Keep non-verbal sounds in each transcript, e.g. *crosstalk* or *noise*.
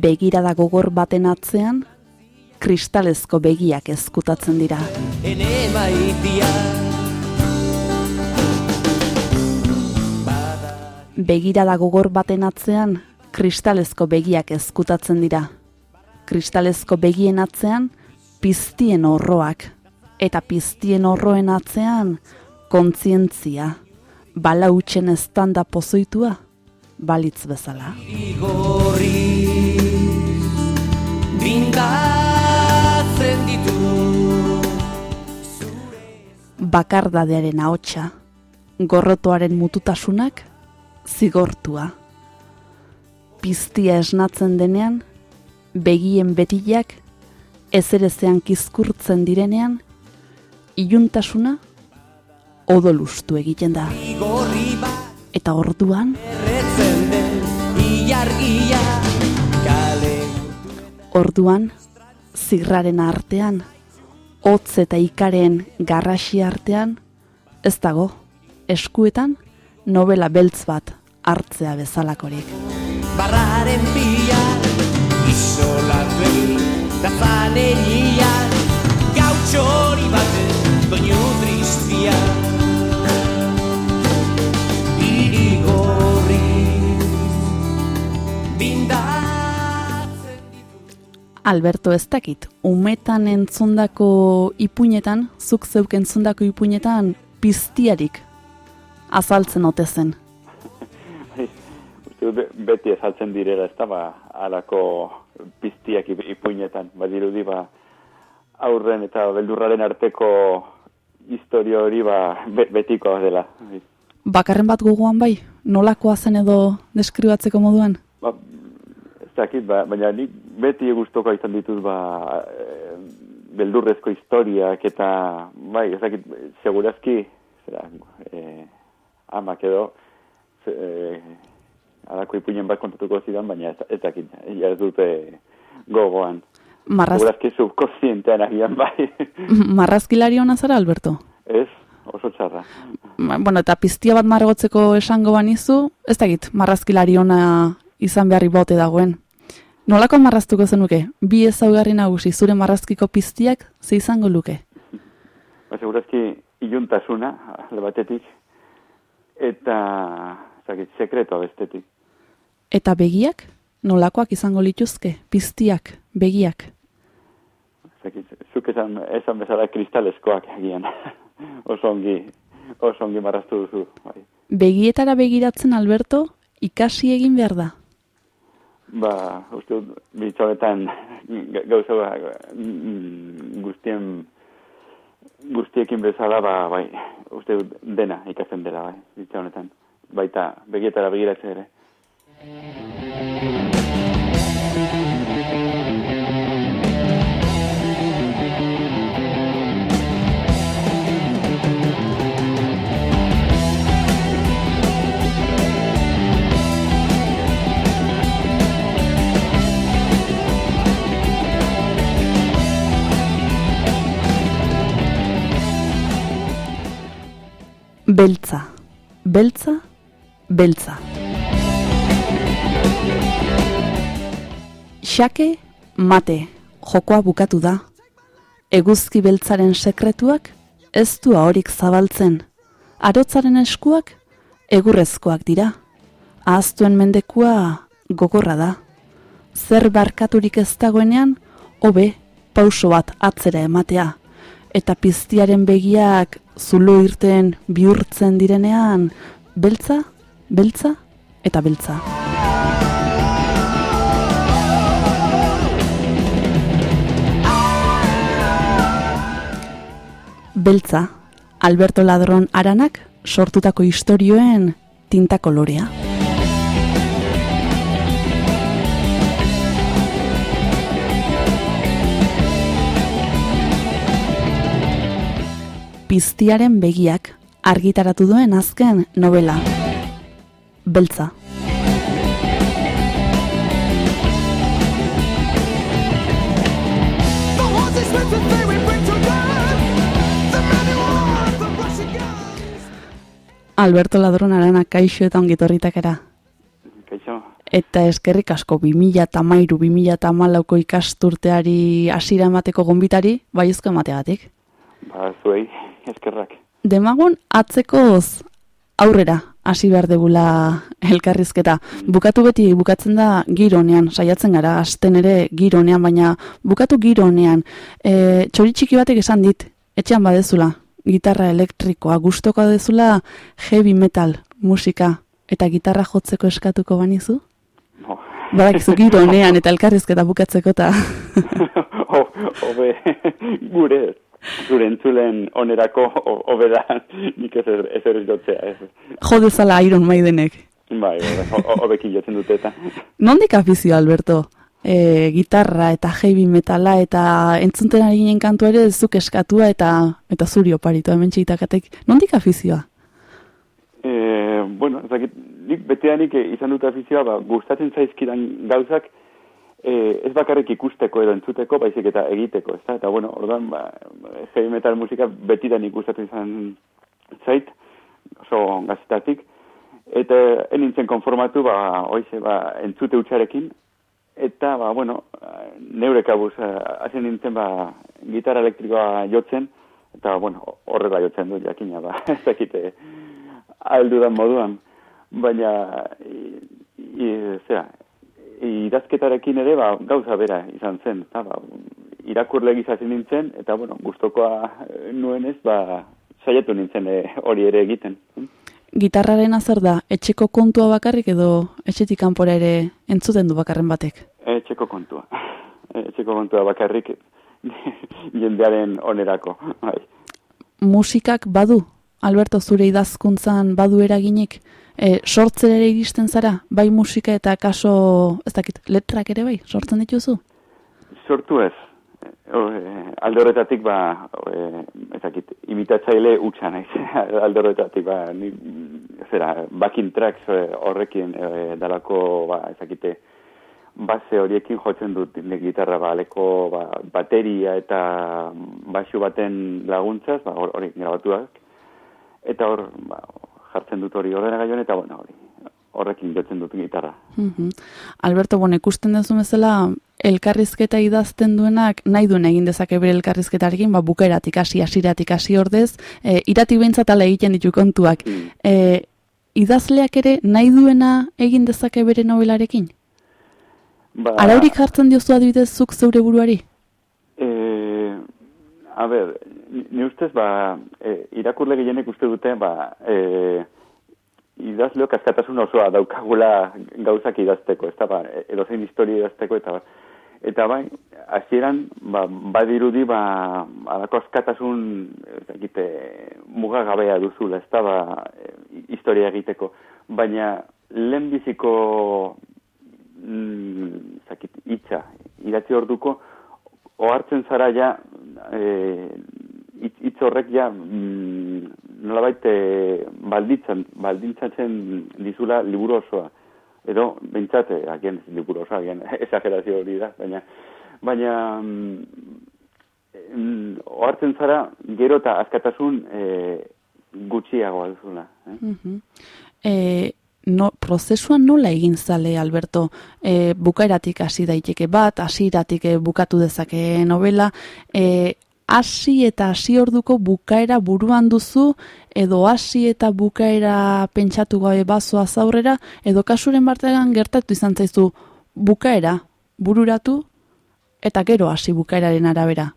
Begirada gogor baten atzean, kristalezko begiak ezkutatzen dira. Begirada gogor baten atzean, kristalezko begiak ezkutatzen dira. Kristalezko begien atzean, piztien horroak. Eta piztien horroen atzean, kontzientzia. Bala utxen eztanda pozoitua, balitz bezala. igorri Brindatzen ditu Bakardadearen ahotsa, gorrotoaren mututasunak, zigortua. Piztia esnatzen denean, begien betilak, ezerezean kizkurtzen direnean, iluntasuna, odolustu egiten da. Eta orduan, erretzen den Ilargia kale orduan, zirraren artean, hotz eta ikaren garrasi artean, ez dago, eskuetan, novela beltz bat hartzea bezalakorik. Barraren pila Isolatuen da zanerian Gautxori baten doinu tristia Irigorri Bindatzen Alberto ez dakit, umetan entzundako ipuinetan, zuk zeuk entzundako ipuinetan, piztiarik azaltzen ote zen. Uste dut be- beti ezaltzen direla, ez da, ba, alako piztiak ip- ipuinetan, badirudi, ba, aurren eta beldurraren arteko historia hori, ba, be, betikoa dela. Bakarren bat gogoan bai, nolakoa zen edo deskribatzeko moduan? Ba, ez dakit, ba, baina nik beti gustoko izan ditut, ba, eh, beldurrezko historiak, eta, bai, ez dakit, segurazki, zera, eh, amak edo, ze, eh, alako ipuinen bat kontatuko zidan, baina ez, ez dakit, ja ez dute gogoan. Marraz, Segurazki subkonsientean agian bai. marrazkilari hona zara, Alberto? ez, oso txarra. Ma- Bueno, eta piztia bat margotzeko esango banizu, ez dakit, marrazkilari ona izan beharri bote dagoen. Nolako marraztuko zenuke? Bi ezaugarri nagusi, zure marrazkiko piztiak ze izango luke? Ba, segurazki iluntasuna, alde batetik, eta, ez dakit, sekretoa bestetik. Eta begiak? Nolakoak izango lituzke? Piztiak, begiak. Ez dakit, zuk esan, esan bezala kristalezkoak agian. *laughs* oso ongi, oso ongi marraztu duzu. Bai. Begietara begiratzen, Alberto, ikasi egin behar da. Ba, uste dut, bitxo honetan ga- gauza ba, mm, guztien guztiekin bezala, ba, bai, uste dut dena ikasten dela, bai, bitxo honetan. Baita, begietara begiratzen ere. Beltza, beltza, beltza. Xake, mate, jokoa bukatu da. Eguzki beltzaren sekretuak ez du ahorik zabaltzen. Arotzaren eskuak egurrezkoak dira. Ahaztuen mendekua gogorra da. Zer barkaturik ez dagoenean, hobe pauso bat atzera ematea. Eta piztiaren begiak zulo irten bihurtzen direnean, beltza, beltza eta beltza. Beltza, Alberto Ladron aranak sortutako istorioen tinta kolorea. Piztiaren begiak argitaratu duen azken novela. Beltza. Alberto Ladron arana kaixo eta ongitorritakera. Kaixo, Eta eskerrik asko 2013 2014ko ikasturteari hasiera emateko gonbitari baiezko emateagatik. Ba, zuei, eskerrak. Demagun atzekoz aurrera hasi behar degula elkarrizketa. Bukatu beti bukatzen da gironean, saiatzen gara, asten ere gironean, baina bukatu gironean. E, txori txiki batek esan dit, etxean badezula, gitarra elektrikoa, gustoko dezula heavy metal musika, eta gitarra jotzeko eskatuko banizu? No. Badakizu gironean *laughs* eta elkarrizketa bukatzeko eta *laughs* O- Hobe, gure, zure entzulen onerako o- hobe da nik ez ez ez jotzea, ez. jo dezala Iron Maidenek. Bai, bai, ho- ho- hobekin jotzen dute eta. Nondik afizio, Alberto? E, gitarra eta heavy metala eta entzunten ari ginen kantua ere zuk eskatua eta eta zuri oparitu hemen txitakatek. Nondik afizioa? E, bueno, ez dakit, nik beteanik eh, izan dut afizioa, ba, gustatzen zaizkidan gauzak, e, ez bakarrik ikusteko edo entzuteko, baizik eta egiteko, ez Eta, bueno, orduan, ba, heavy metal musika betidan ikustatzen izan zait, oso gazetatik, eta enintzen konformatu, ba, oize, ba, entzute utxarekin, eta, ba, bueno, neure kabuz, eh, hasi nintzen, ba, gitarra elektrikoa jotzen, eta, bueno, horrela jotzen du, jakina, ba, *laughs* ez dakite, aldudan moduan, baina, i, i, zera, idazketarekin ere, ba, gauza bera izan zen, eta, ba, irakurle gizatzen nintzen, eta, bueno, gustokoa nuenez, ba, saiatu nintzen eh, hori ere egiten. Gitarraren zer da, etxeko kontua bakarrik edo etxetik kanpora ere entzuten du bakarren batek? Etxeko kontua. Etxeko kontua bakarrik jendearen onerako. Bai. Musikak badu, Alberto zure idazkuntzan badu eraginik, e, sortzen ere iristen zara, bai musika eta kaso, ez dakit, letrak ere bai, sortzen dituzu? Sortu ez. O, e, alde horretatik, ba, e, ez dakit, imitatzaile utxa naiz. *laughs* alde horretatik, ba, ni, zera, backing tracks e, horrekin e, dalako, ba, ez dakite, base horiekin jotzen dut ne gitarra ba, aleko ba, bateria eta basu baten laguntzaz, ba, hor- hori grabatuak. Eta hor, ba, jartzen dut hori ordenagailuan eta bueno, hori, horrekin jotzen dut gitarra. Mhm. Alberto, bueno, ikusten duzu bezala, elkarrizketa idazten duenak nahi duen egin dezake bere elkarrizketarekin, ba, bukaeratik hasi, hasiratik hasi ordez, e, iratik behintzat ala egiten ditu kontuak. Mm. E, idazleak ere nahi duena egin dezake bere nobelarekin? Ba, Araurik jartzen diozu adibidez zuk zeure buruari? E, a ber, ni ustez, ba, e, irakurle gehienek uste dute, ba, e, idazleok askatasun osoa daukagula gauzak idazteko, ez da, ba, edozein historia idazteko, eta ba, eta bai, hasieran ba, badirudi, ba, alako askatasun, ez dakite, mugagabea duzula, ez da, ba, e, historia egiteko, baina lehenbiziko mm, zakit, hitza idatzi orduko ohartzen zara ja eh, hitz hitz horrek ja mm, nolabait eh, balditzen baldintzatzen dizula liburu osoa edo behintzat eh, ez liburu osoa agian *laughs* exagerazio hori da baina baina mm, mm, ohartzen zara gero eta askatasun eh, gutxiagoa duzula eh? Mhm. E, no, prozesua nola egin zale, Alberto? E, bukaeratik hasi daiteke bat, hasieratik e, bukatu dezake novela, e, hasi eta hasi orduko bukaera buruan duzu, edo hasi eta bukaera pentsatu gabe bazoa zaurrera, edo kasuren bartegan gertatu izan zaizu bukaera bururatu, eta gero hasi bukaeraren arabera.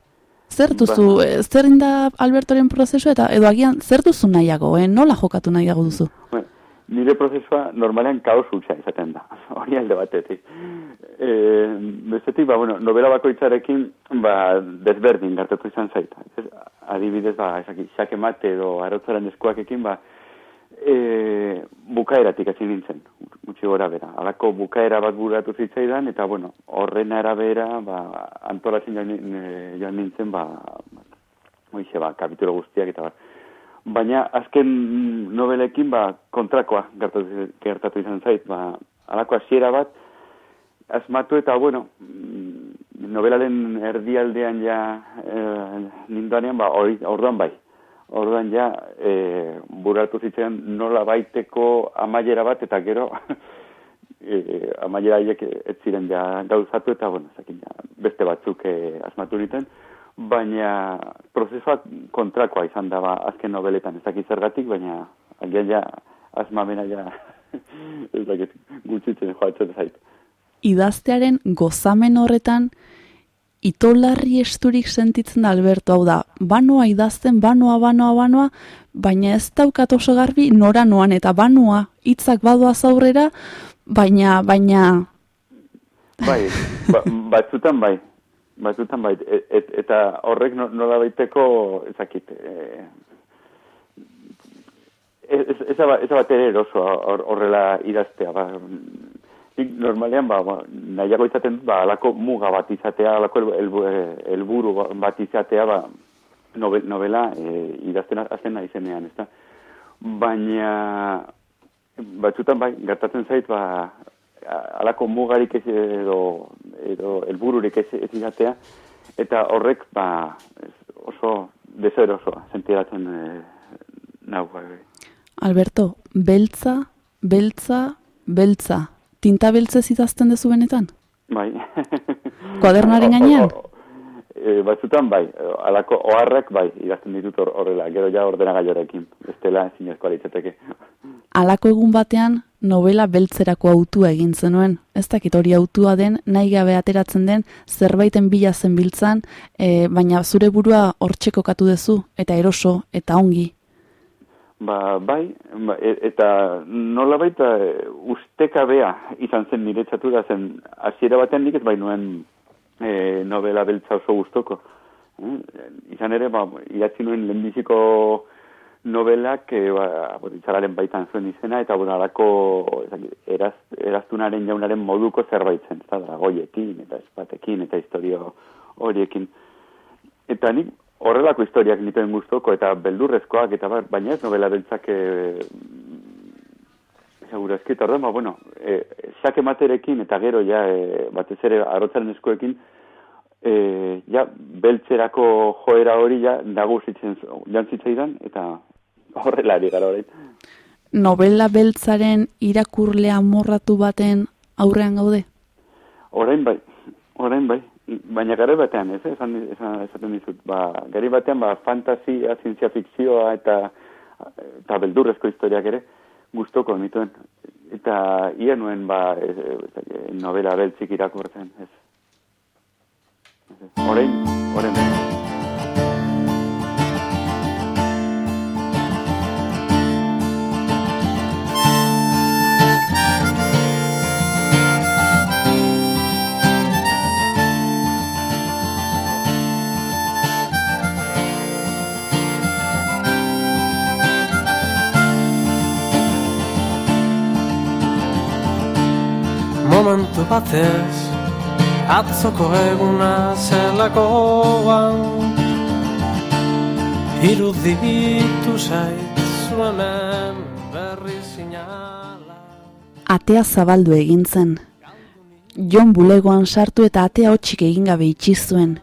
Zer duzu, Ba. zer da Albertoren prozesu eta edo agian zer duzu nahiago, eh? nola jokatu nahiago duzu? Bueno, nire prozesua normalean kaos hutsa izaten da, *laughs* hori alde batetik. E, bestetik, ba, bueno, novela bakoitzarekin, ba, desberdin gertatu izan zaita. Ez, adibidez, ba, esaki, xake mate edo arotzaren eskuakekin, ba, e, bukaeratik hasi nintzen, gutxi gora bera. Alako bukaera bat buratu zitzaidan, eta, bueno, horren arabera, ba, antolatzen joan, joan nintzen, ba, Hoize, ba, kapitulo guztiak eta bar. Baina azken nobelekin ba, kontrakoa gertatu, gertatu izan zait. Ba, alako hasiera bat, asmatu eta, bueno, mm, novelaren erdialdean ja e, ninduanean, ba, hori, orduan bai. Orduan ja, e, buratu zitzen nola baiteko amaiera bat, eta gero *laughs* e, amaiera haiek ez ziren ja gauzatu eta, bueno, zakin, ja, beste batzuk e, asmatu niten, baina prozesuak kontrakoa izan da ba, azken nobeletan ez dakit zergatik, baina agian ja asmamena ja *laughs* ez dakit gutxitzen joatzen zait. idaztearen gozamen horretan itolarri esturik sentitzen da Alberto, hau da, banoa idazten, banoa, banoa, banoa, baina ez daukat oso garbi nora noan eta banoa hitzak badoaz aurrera, baina, baina, Bai, ba, batzutan bai, batzutan bai, et, et, eta horrek no- nola baiteko, ezakit, e, ez, ez, bat ere eroso hor- horrela idaztea, ba, nik normalean, ba, ba, nahiago izaten ba, alako muga bat izatea, alako el- elbu- eh, helburu bat izatea, ba, novel, novela e, idazten azten izenean, ezta? Baina, batzutan bai, gertatzen zait, ba, alako mugarik ez edo, edo helbururik ez, ez izatea, eta horrek, ba, oso deserosoa sentiratzen e, nau, bai, bai. Alberto, beltza, beltza, beltza, tinta beltzez idazten dezu benetan? Bai. *laughs* Kuadernaren gainean? E, batzutan bai, alako oharrak bai, idazten ditut hor- horrela, gero ja ordenagailorekin, bestela zinezkoa litzateke. Alako egun batean novela beltzerako autua egin zenuen. Ez dakit hori autua den, nahi gabe ateratzen den, zerbaiten bila zen biltzan, e, baina zure burua hortxe kokatu duzu, eta eroso, eta ongi. Ba, bai, ba, e- eta nola baita ustekabea izan zen niretzatura zen, hasiera batean nik ez bai nuen e, novela beltza oso gustoko. Eh? Izan ere, ba, idatzi nuen lehenbiziko novelak e, ba, boritzararen baitan zuen izena, eta bueno, alako eraz, eraztunaren jaunaren moduko zerbait zen, eta dragoiekin, eta espatekin, eta historio horiekin. Eta nik horrelako historiak nituen gustoko eta beldurrezkoak eta bar, baina ez novela beltzak e, segurazki eta orduan, ba, bueno, e, xake materekin eta gero ja e, batez ere arotzaren eskuekin e, ja beltzerako joera hori ja nagusitzen jantzitzaidan eta horrela ari gara orain. Novela beltzaren irakurle amorratu baten aurrean gaude? Orain bai, orain bai. Baina gare batean, ez, esan, esan, esaten dizut, ba, gari batean, ba, fantasia, zientzia fikzioa eta, eta beldurrezko historiak ere, gustoko nituen. Eta ia nuen, ba, ez, ez, novela beltzik irakurtzen, ez. Ez, ez. Orain, orain bai. Momentu batez Atzoko eguna zelakoan Iruditu zait zu hemen berri sinala Atea zabaldu egin zen. Jon bulegoan sartu eta atea hotxik egin gabe itxi zuen.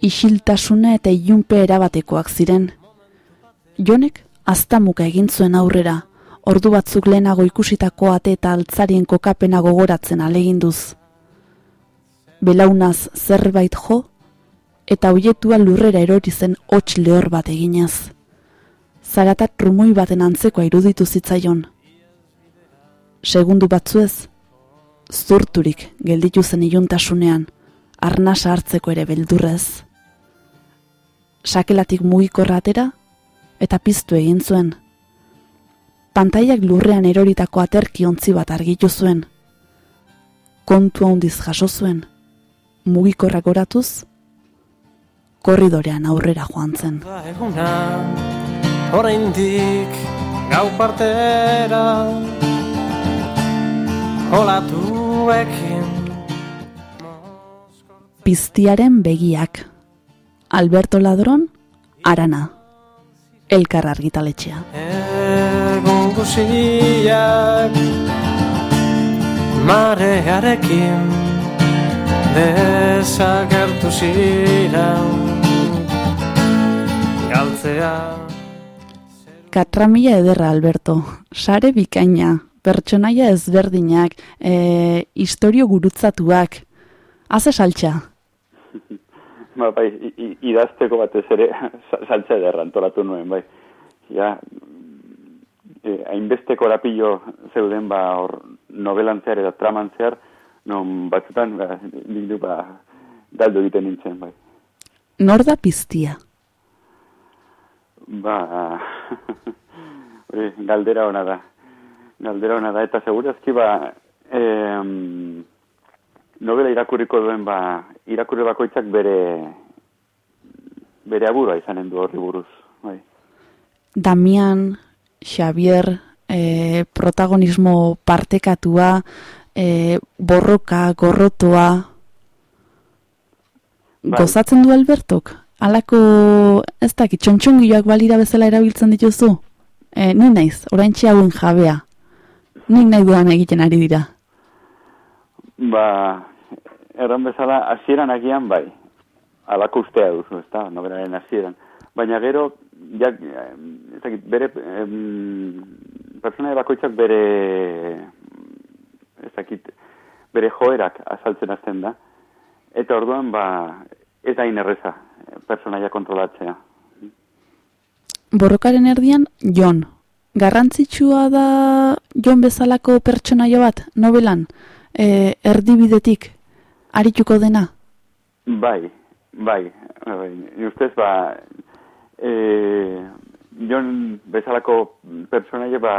Isiltasuna eta ilunpe erabatekoak ziren. Jonek aztamuka egin zuen aurrera, ordu batzuk lehenago ikusitako ate eta altzarien kokapena gogoratzen aleginduz. Belaunaz zerbait jo, eta hoietua lurrera erori zen hots lehor bat eginez. Zaratat rumoi baten antzekoa iruditu zitzaion. Segundu batzuez, zurturik gelditu zen iluntasunean, arnasa hartzeko ere beldurrez. Sakelatik mugikorra atera eta piztu egin zuen. Pantaiak lurrean eroritako aterki ontzi bat argitu zuen. Kontu handiz jaso zuen, mugikorra goratuz, korridorean aurrera joan zen. Da eguna Oraindik gau partera Olatuekin Piztiaren begiak. Alberto Ladron, Arana. Elkar argitaletxea. Egun guziak Marearekin Desagertu ziren Galtzea Katramila ederra, Alberto. Sare bikaina. pertsonaia ezberdinak, e, historio gurutzatuak, haze saltxa. *laughs* Ba, bai, idazteko batez ere *laughs* sa- saltza ederra antolatu nuen, bai. Ja, e, hainbesteko lapillo zeuden ba hor novelantzear eta tramantzear, non batzutan ba, nik du ba, galdu egiten nintzen, bai. Nor da piztia? Ba, *laughs* hori, galdera ona da. Galdera ona da, eta segurazki ba, em, novela irakurriko duen ba, irakurri bakoitzak bere bere aburua izanen du horri buruz, bai. Damian, Xavier, e, protagonismo partekatua, e, borroka, gorrotoa, Bai. gozatzen du Albertok? Halako, ez dakit, txontxongioak balira bezala erabiltzen dituzu? E, ni naiz, orain hauen jabea. Nik nahi duan egiten ari dira. Ba, erran bezala, hasieran agian bai, alako ustea duzu, ez da, noberaren hasieran. Baina gero, ja, ez dakit, bere, em, pertsona bakoitzak bere, ez dakit, bere joerak azaltzen hasten da. Eta orduan, ba, ez da inerreza, personaia kontrolatzea. Borrokaren erdian, Jon. Garrantzitsua da Jon bezalako pertsonaia bat, novelan, e, erdibidetik, arituko dena. Bai, bai, bai. Ni ustez, ba, e, jon bezalako pertsonaia, ba,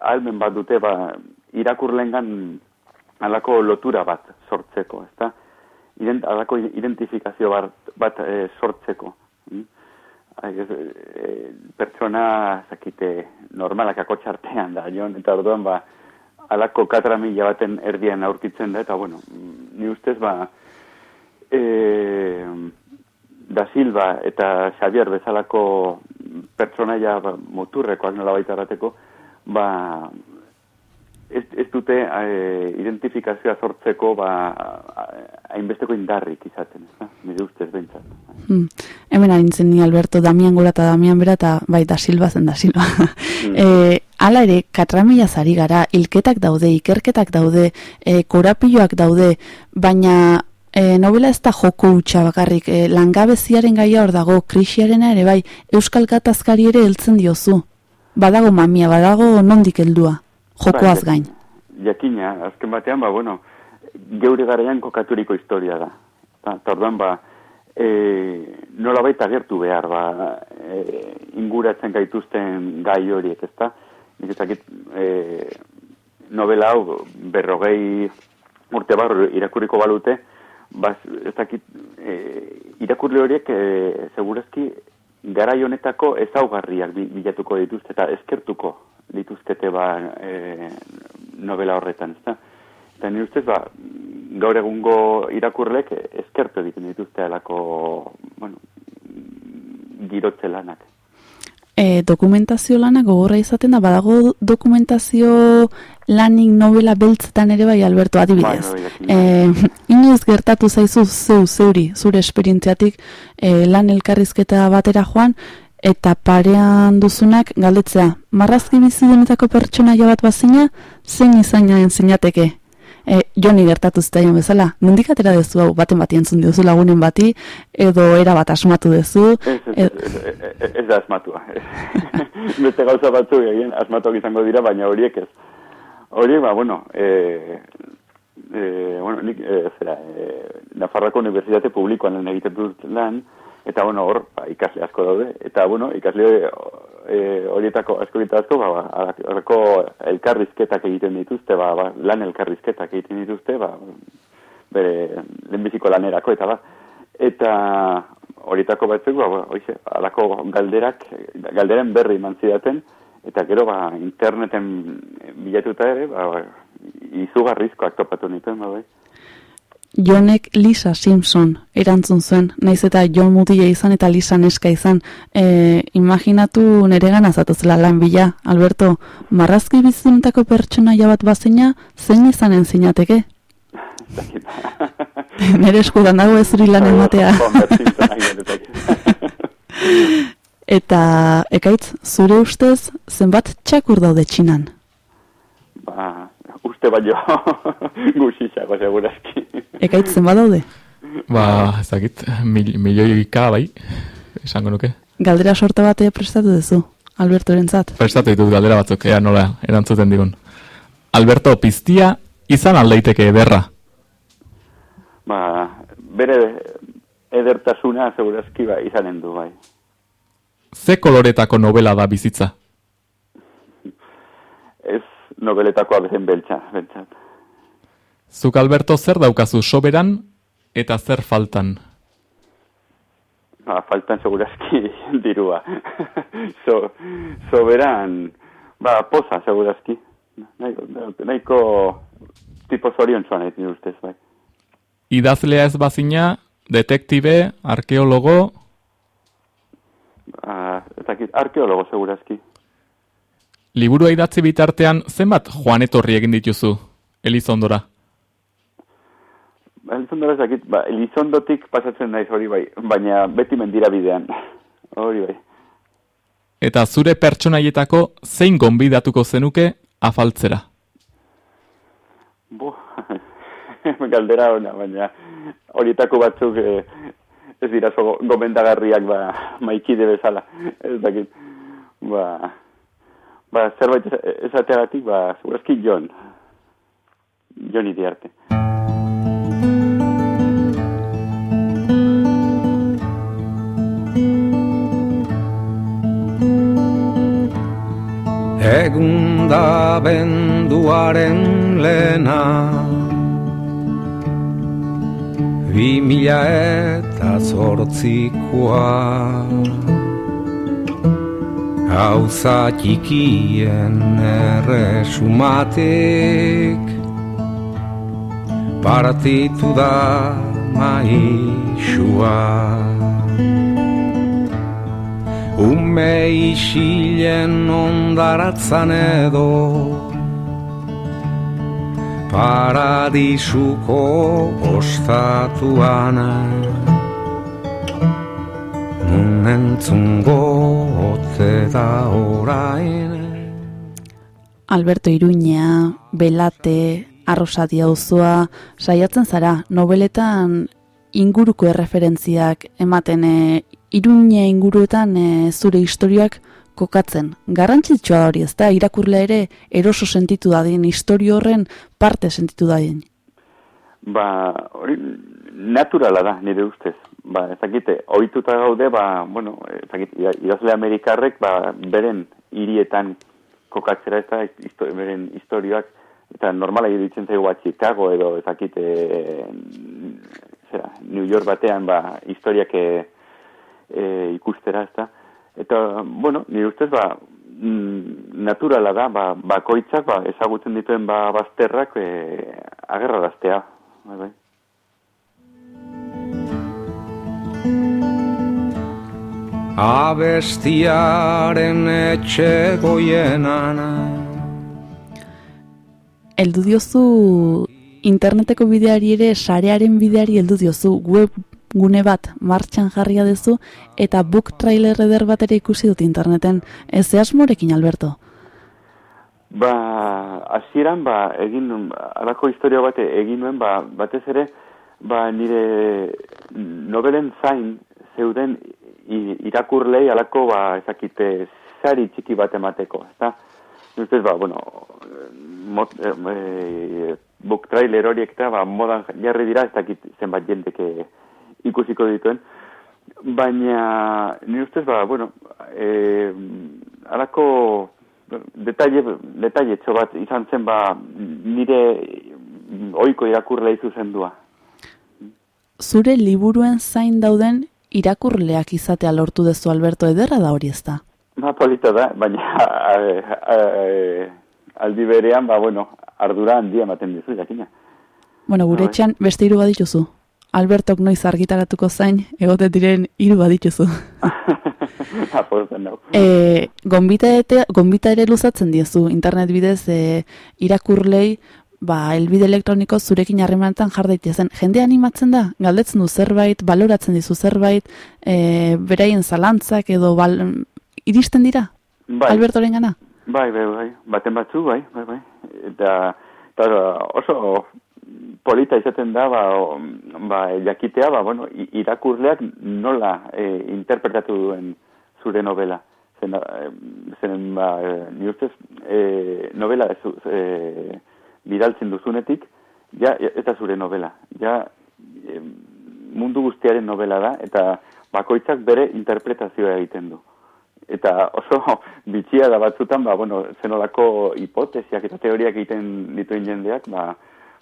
almen bat dute, ba, irakurlengan alako lotura bat sortzeko, ezta? Ident, alako identifikazio bat, bat e, sortzeko. Mm? E, pertsona, zakite, normalak akotxartean da, jon, eta orduan, ba, alako katramila baten erdian aurkitzen da, eta, bueno, ni ustez, ba, e, da Silva eta Xavier bezalako pertsonaia ba, muturrekoak nola baita erateko, ba, ez, ez dute e, identifikazioa sortzeko ba, hainbesteko indarrik izaten, ez da? Nire ustez behintzat. Hmm. Hemen arintzen ni Alberto, Damian gora eta Damian bera, eta bai, da Silva zen da Silva. *laughs* e, hala ere, katramila zari gara, hilketak daude, ikerketak daude, e, korapioak daude, baina e, novela ez da joko hutsa bakarrik, e, langabeziaren gaia hor dago, krisiarena ere bai, Euskal Gatazkari ere heltzen diozu. Badago mamia, badago nondik heldua, jokoaz gain. Jakina, azken batean, ba, bueno, geure garaian kokaturiko historia da. Ta, ta orduan, ba, e, nola baita gertu behar, ba, e, inguratzen gaituzten gai horiek, ezta? Nik ezakit, e, novela hau berrogei urte barru irakurriko balute, ba, ez dakit, e, irakurle horiek, e, segurazki, garai honetako ezaugarriak bi- bilatuko dituzte eta eskertuko dituztete ba e, novela horretan, ezta? Eta ni ustez, ba, gaur egungo irakurlek eskertu egiten dituzte alako, bueno, girotze lanak. E, dokumentazio lana gogorra izaten da, badago dokumentazio lanik novela beltzetan ere bai, Alberto, adibidez. Jakin. e, inoiz gertatu zaizu zeu, zeuri, zure esperientziatik e, lan elkarrizketa batera joan, eta parean duzunak galdetzea, marrazki bizi denetako pertsonaia bat bazina, zein izainen zinateke? E, joni gertatu zitaion bezala, nondik atera dezu hau baten bati entzun diozu lagunen bati, edo era bat asmatu dezu, Ez, ez, e- da asmatua. *laughs* Beste gauza batzuk egin asmatuak izango dira, baina horiek ez. Horiek, ba, bueno, e, e, bueno, nik, e, zera, e, Nafarroako Unibertsitate Publikoan lan egiten dut lan, eta, bueno, hor, ba, ikasle asko daude, eta, bueno, ikasle e, horietako asko eta asko, ba, ba, horreko elkarrizketak egiten dituzte, ba, ba, lan elkarrizketak egiten dituzte, ba, bere lehenbiziko lanerako, eta ba, eta horietako batzuk, ba, ba, hoize, alako galderak, galderen berri eman zidaten, eta gero, ba, interneten bilatuta ere, ba, ba, izugarrizkoak topatu nituen, ba, bai. Jonek Lisa Simpson erantzun zuen, naiz eta Jon Mutia izan eta Lisa neska izan. E, imaginatu nere gana zatozela lan bila, Alberto, marrazki bizunetako pertsonaia bat bazeina, zein izanen zinateke? *laughs* Nere eskudan dago ez zuri lan ematea. *laughs* Eta, ekaitz, zure ustez, zenbat txakur daude txinan? ba, uste baino *laughs* guzitxako, segurazki. Ekaitzen badaude? Ba, ez dakit, mil, milioika bai, esango nuke. Galdera sorte bate prestatu duzu, Alberto erentzat. Prestatu ditut galdera batzuk, ea nola erantzuten digun. Alberto, piztia izan aldeiteke ederra. Ba, bere edertasuna, segurazki, ba, izanen du, bai. Ze koloretako novela da bizitza? Nobeletakoa bezen beltza, beltzat. Zuk Alberto zer daukazu soberan eta zer faltan? Ba, faltan segurazki *laughs* dirua. *laughs* so, soberan, ba, poza segurazki. Nahiko, nahiko tipo zorion zuan ez ustez, bai. Idazlea ez bazina, detektibe, arkeologo, Ba, ez dakit, arkeologo segurazki. Liburua idatzi bitartean zenbat joan etorri egin dituzu, Elizondora? Elizondora ez dakit, ba, Elizondotik pasatzen naiz hori bai, baina beti mendira bidean. Hori bai. Eta zure pertsonaietako zein gonbidatuko zenuke afaltzera? Bo, *laughs* galdera ona, baina horietako batzuk eh, ez dira zo gomendagarriak ba, maikide bezala, ez dakit. Ba, ba zerbait esateagatik, ba, segurazki Jon. Jon iriarte. Egun da benduaren lehena Bi mila eta zortzikoa Gauza txikien erresumatik. Partitu da maixua Ume isilen ondaratzan edo Paradisuko ostatuan Nun entzungo ote da orain Alberto Iruña, Belate, Arrosadia auzoa saiatzen zara, nobeletan inguruko erreferentziak ematen e, Iruña inguruetan e, zure historiak kokatzen. Garrantzitsua da hori, ezta irakurle ere eroso sentitu dadin, historio horren parte sentitu dadin. Ba, hori naturala da, nire ustez. Ba, ez dakite, ohituta gaude, ba, bueno, ez dakit, ida- idazle amerikarrek, ba, beren hirietan kokatzera ez da, histo- beren historioak, eta normala iruditzen zaigu bat Chicago edo, ez dakite, zera, New York batean, ba, historiak e, e, ikustera, ez da. Eta, bueno, nire ustez, ba, mm, naturala da, ba, bakoitzak, ba, ezagutzen dituen ba, bazterrak e, agerraraztea. Bai, bai. Abestiaren etxe goienan Eldu diozu interneteko bideari ere sarearen bideari heldu diozu web gune bat martxan jarria dezu eta book trailer eder bat ere ikusi dut interneten. Ez asmorekin Alberto. Ba, hasieran ba, egin alako historia bate egin nuen, ba, batez ere, ba, nire novelen zain zeuden irakurlei alako, ba, ezakite, sari txiki bat emateko, ezta? Ustez, ba, bueno, mot, eh, eh, book trailer horiek eta, ba, modan jarri dira, ez dakit zenbat jendeke ikusiko dituen, baina, ni ustez, ba, bueno, eh, alako detalle, detalle bat izan zen, ba, nire oiko irakurlei zuzendua. Zure liburuen zain dauden irakurleak izatea lortu dezu Alberto ederra da hori ez da. Ba, polita da, baina *laughs* a, a, a, aldi berean, ba, bueno, ardura handia ematen dizu, jakina. Bueno, gure etxean beste hiru badituzu. Albertok noiz argitaratuko zain, egote diren hiru badituzu. E, gonbita, ete, gonbita ere luzatzen diezu internet bidez e, irakurlei ba, elbide elektroniko zurekin harremanetan jar daitezen. Jende animatzen da, galdetzen du zerbait, baloratzen dizu zerbait, e, beraien zalantzak edo bal, iristen dira, Bai, Albertoren gana? Bai, bai, bai, baten batzu, bai, bai, bai. Eta, eta oso polita izaten da, ba, o, ba jakitea, ba, bueno, irakurleak nola e, interpretatu duen zure novela. Zen, e, zen ba, ni ustez, e, novela ez, e, bidaltzen duzunetik, ja, ez da zure novela. Ja, e, mundu guztiaren novela da, eta bakoitzak bere interpretazioa egiten du. Eta oso *laughs* bitxia da batzutan, ba, bueno, zenolako hipotesiak eta teoriak egiten dituen jendeak, ba,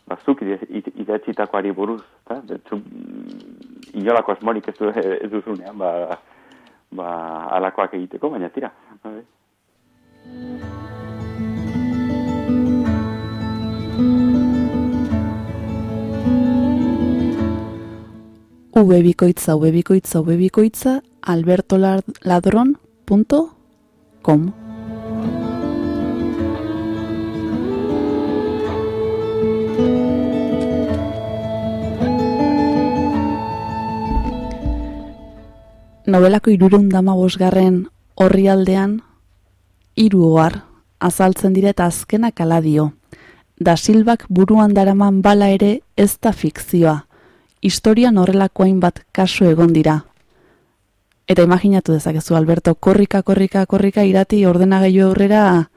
ba zuk ide- id- idatzitakoari buruz, eta betzu, mm, inolako asmorik ez, du, ez duzunean, ba, ba, alakoak egiteko, baina tira. bai. Ubebikoitza, ubebikoitza, ubebikoitza, albertoladron.com Nobelako irurun dama bosgarren horri aldean, hiru ohar azaltzen dira eta azkenak ala dio. Da Silbak buruan daraman bala ere ez da fikzioa. Historian horrelako hainbat kasu egon dira. Eta imaginatu dezakezu, Alberto, korrika, korrika, korrika, irati ordenagailu aurrera,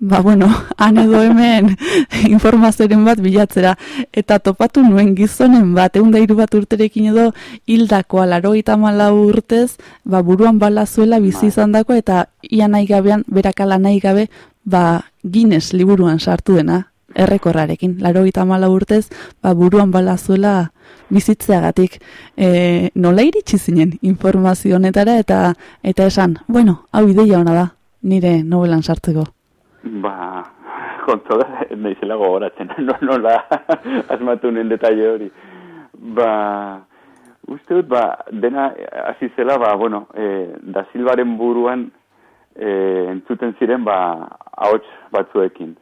ba bueno, *laughs* han edo hemen *laughs* informazioaren bat bilatzera. Eta topatu nuen gizonen bat, egun da bat urterekin edo hildakoa, laro malau urtez, ba buruan bala zuela bizi izan dako, eta ia nahi gabean, berakala nahi gabe, ba Guinness liburuan sartu dena, errekorrarekin, laro malau urtez, ba buruan bala zuela bizitzeagatik e, nola iritsi zinen informazio honetara eta eta esan, bueno, hau ideia ona da, nire novelan sartzeko. Ba, konto da, naizela *laughs* no, nola *laughs* asmatu nen detalle hori. Ba, uste dut, ba, dena hasi zela, ba, bueno, e, da Silbaren buruan e, entzuten ziren, ba, ahots batzuekin.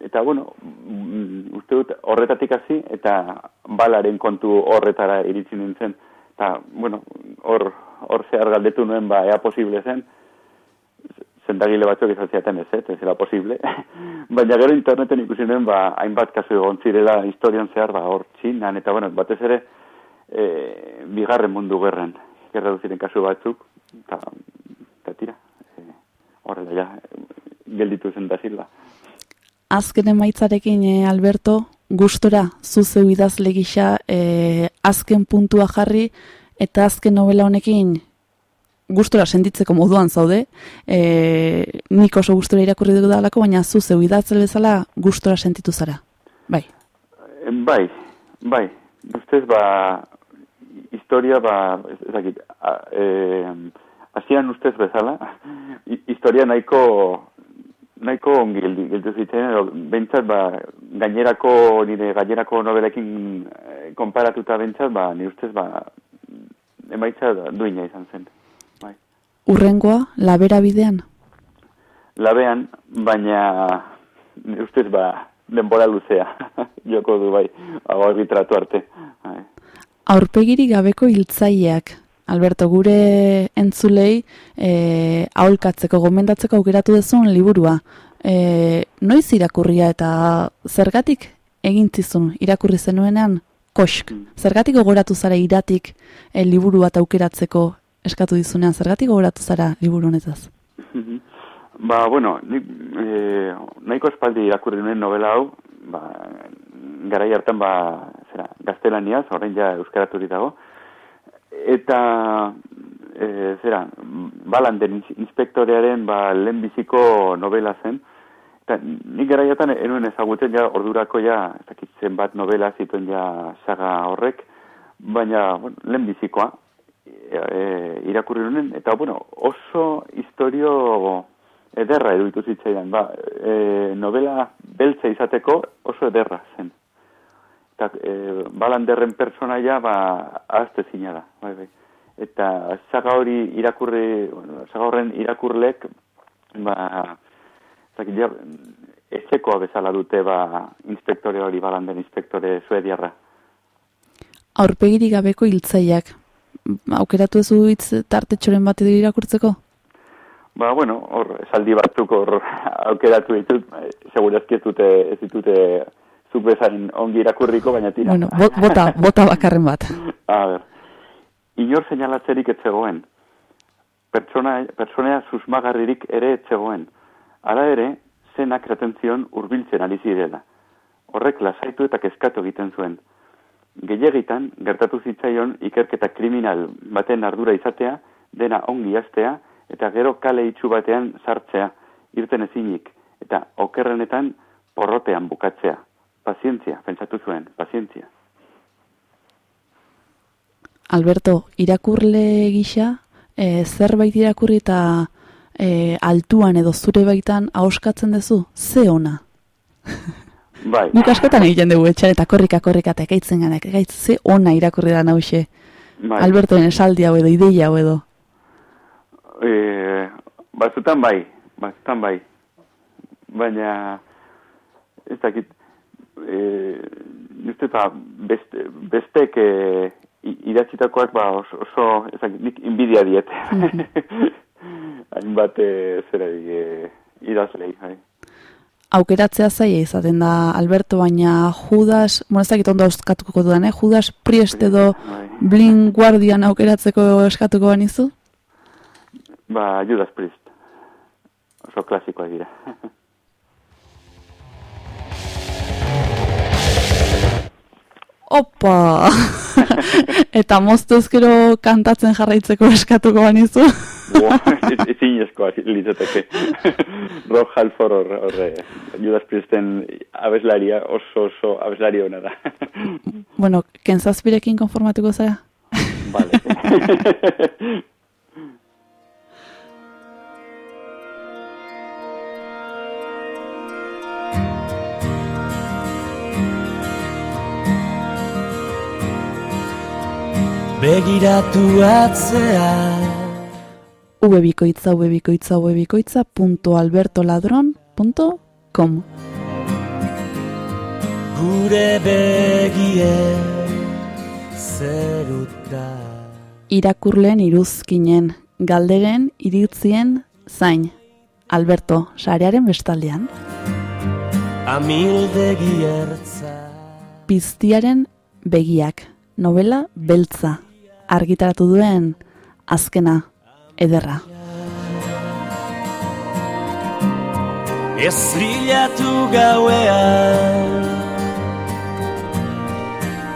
Eta, bueno, mm, uste dut horretatik hasi eta balaren kontu horretara iritsi nintzen. Eta, bueno, hor, hor zehar galdetu nuen, ba, ea posible zen, zendagile batzuk izan ziaten ez, ez zela posible. *laughs* Baina gero interneten ikusi nuen, ba, hainbat kasu egon zirela historian zehar, ba, hor txinan, eta bueno, batez ere, e, bigarren mundu gerren, gerra ziren kasu batzuk, eta, eta tira, e, horrela ja, gelditu zen da zila. Azken emaitzarekin, e, Alberto, gustora zuzeu idazle gisa e, azken puntua jarri eta azken novela honekin gustora sentitzeko moduan zaude. E, nik oso gustora irakurri dugu dalako, baina zuzeu idazle bezala gustora sentitu zara. Bai. Bai, bai, ustez, ba, historia, ba, ez ez dakit, a, e, hasian ustez bezala, *laughs* hi- historia nahiko nahiko ongi geldi, geldu zitzen, edo bentsat, ba, gainerako, nire gainerako nobelekin eh, konparatuta bentsat, ba, ni ustez, ba, emaitza duina izan zen. Bai. Urrengoa, labera bidean. Labean, baina, ni ustez, ba, denbora luzea, *laughs* joko du, bai, hau arbitratu arte. Bai. Aurpegiri gabeko hiltzaileak. Alberto, gure entzulei e, aholkatzeko, gomendatzeko aukeratu dezun liburua. E, noiz irakurria eta zergatik egin zizun irakurri zenuenean kosk. Zergatik gogoratu zara iratik e, liburu bat aukeratzeko eskatu dizunean, zergatik gogoratu zara liburu honetaz? Mhm. Ba, bueno, ni, e, nahiko espaldi irakurri nuen novela hau, ba, garai hartan, ba, zera, gaztelaniaz, orain ja euskaraturik dago, eta, e, zera, balanden inspektorearen, ba, lehenbiziko novela zen, eta nik garai hartan enuen ezagutzen ja ordurako ja, ez dakit zenbat novela zituen ja saga horrek, baina, bueno, lehenbizikoa, e, e, irakurri nuen, eta, bueno, oso historio ederra eruditu zitzaidan, ba, e, novela beltza izateko oso ederra zen. Eta e, balanderren personaia, ba, ahazte zina da, bai, bai. Eta saga hori irakurri, bueno, saga horren irakurlek, ba, zakit, ja, etxekoa bezala dute, ba, inspektore hori, balanden inspektore suediarra. Aurpegiri gabeko hiltzaileak. Aukeratu ez hitz tartetxoren bat edo irakurtzeko? Ba, bueno, hor, esaldi batzuk hor *laughs* aukeratu ditut, eh, segurazki ez dute, ez ditute zuk bezain ongi irakurriko, baina tira. Bueno, bo- bota, bota bakarren bat. *laughs* A ber, inor seinalatzerik ez zegoen. Pertsona, pertsonea susmagarririk ere ez zegoen. Hala ere, zenak retenzion hurbiltzen ari zirela. Horrek lasaitu eta kezkatu egiten zuen. Gehiagitan, gertatu zitzaion ikerketa kriminal baten ardura izatea, dena ongi hastea, eta gero kale itxu batean sartzea, irten ezinik, eta okerrenetan porrotean bukatzea. Pazientzia, pentsatu zuen, pazientzia. Alberto, irakurle gisa, e, zerbait irakurri eta e, altuan edo zure baitan ahoskatzen duzu, ze ona. Bai. Nik askotan egiten dugu etxan eta korrika korrika eta ekaitzen gana, ekaitz ze ona irakurri da nauxe. bai. Albertoen esaldi hau edo, ideia hau edo. E, batzutan bai, batzutan bai. Baina, ez dakit, e, uste eta beste, bestek e, idatzitakoak ba oso, oso ez dakit, nik inbidia diet. *laughs* Hainbat e, zera e, idazlei, bai. Aukeratzea zaila izaten da Alberto, baina Judas, bueno, ez dakit ondo euskatuko dudan, eh? Judas Priest edo Bai. Blink Guardian aukeratzeko eskatuko banizu? Ba, Judas Priest. Oso klasikoak dira. *laughs* Opa! *laughs* eta moztu ezkero kantatzen jarraitzeko eskatuko banizu? Boa, *laughs* ez, ez inezkoa litzateke. *laughs* Rob Halford hor, hor, eh, Judas Priesten abeslaria oso oso abeslari hona da. bueno, kentzazpirekin konformatuko zara? vale. Begiratu atzea. Ubebikoitza, ubebikoitza, ubebikoitza, punto albertoladron.com Gure begie zeruta. Irakurleen iruzkinen, galderen iritzien zain. Alberto, sarearen bestaldean, Amildegi ertza piztiaren begiak, novela beltza, argitaratu duen azkena, ederra. Ezrilatu gauean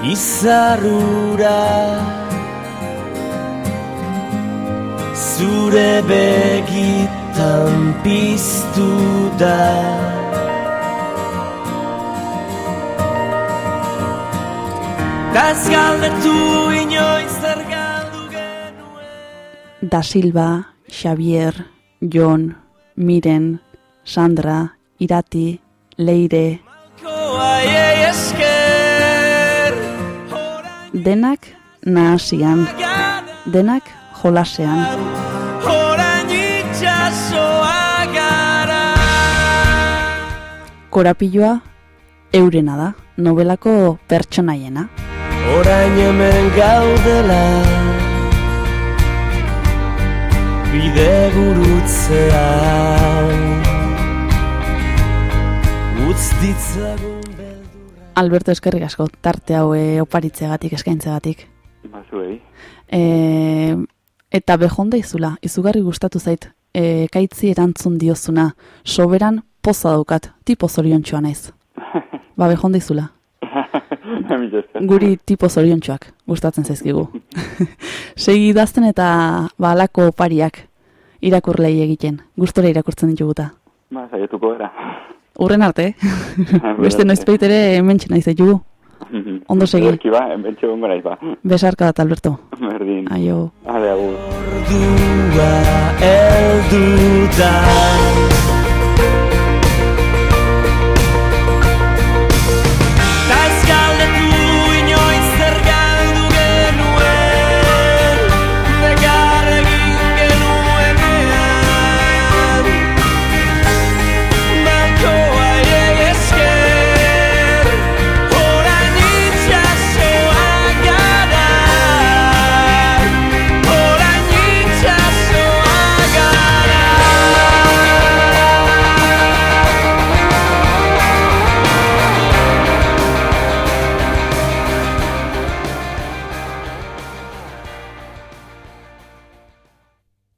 Izarrura Zure begitan piztu da Taz galdetu inoiz zer galdu genuen. Da Silva, Xavier, Jon, Miren, Sandra, Irati, Leire, denak nahasian, denak jolasean. Korapiloa eurena da, novelako pertsonaiena. Orain hemen gaudela Bide gurutzean Utz ditzagun beldurra Alberto eskerrik asko, tarte hau e, oparitzegatik, eskaintzegatik. Bazuei. E, eta behonda izula, izugarri gustatu zait, e, kaitzi erantzun diozuna, soberan poza daukat, tipo zoriontxoa naiz. *laughs* Ba, behonda izula. Guri tipo zoriontxoak gustatzen zaizkigu. *laughs* Segi idazten eta ba, alako opariak irakurlei egiten. Gustora irakurtzen dituguta. Ba, saiatuko gara. Urren arte, *laughs* beste noizpeit ere hementxe naiz ditugu. *laughs* Ondo segi. Ederki ba, bentxe gongo naiz ba. Besarka bat, Alberto. Berdin. Aio. Ale, agur. Ordua eldu da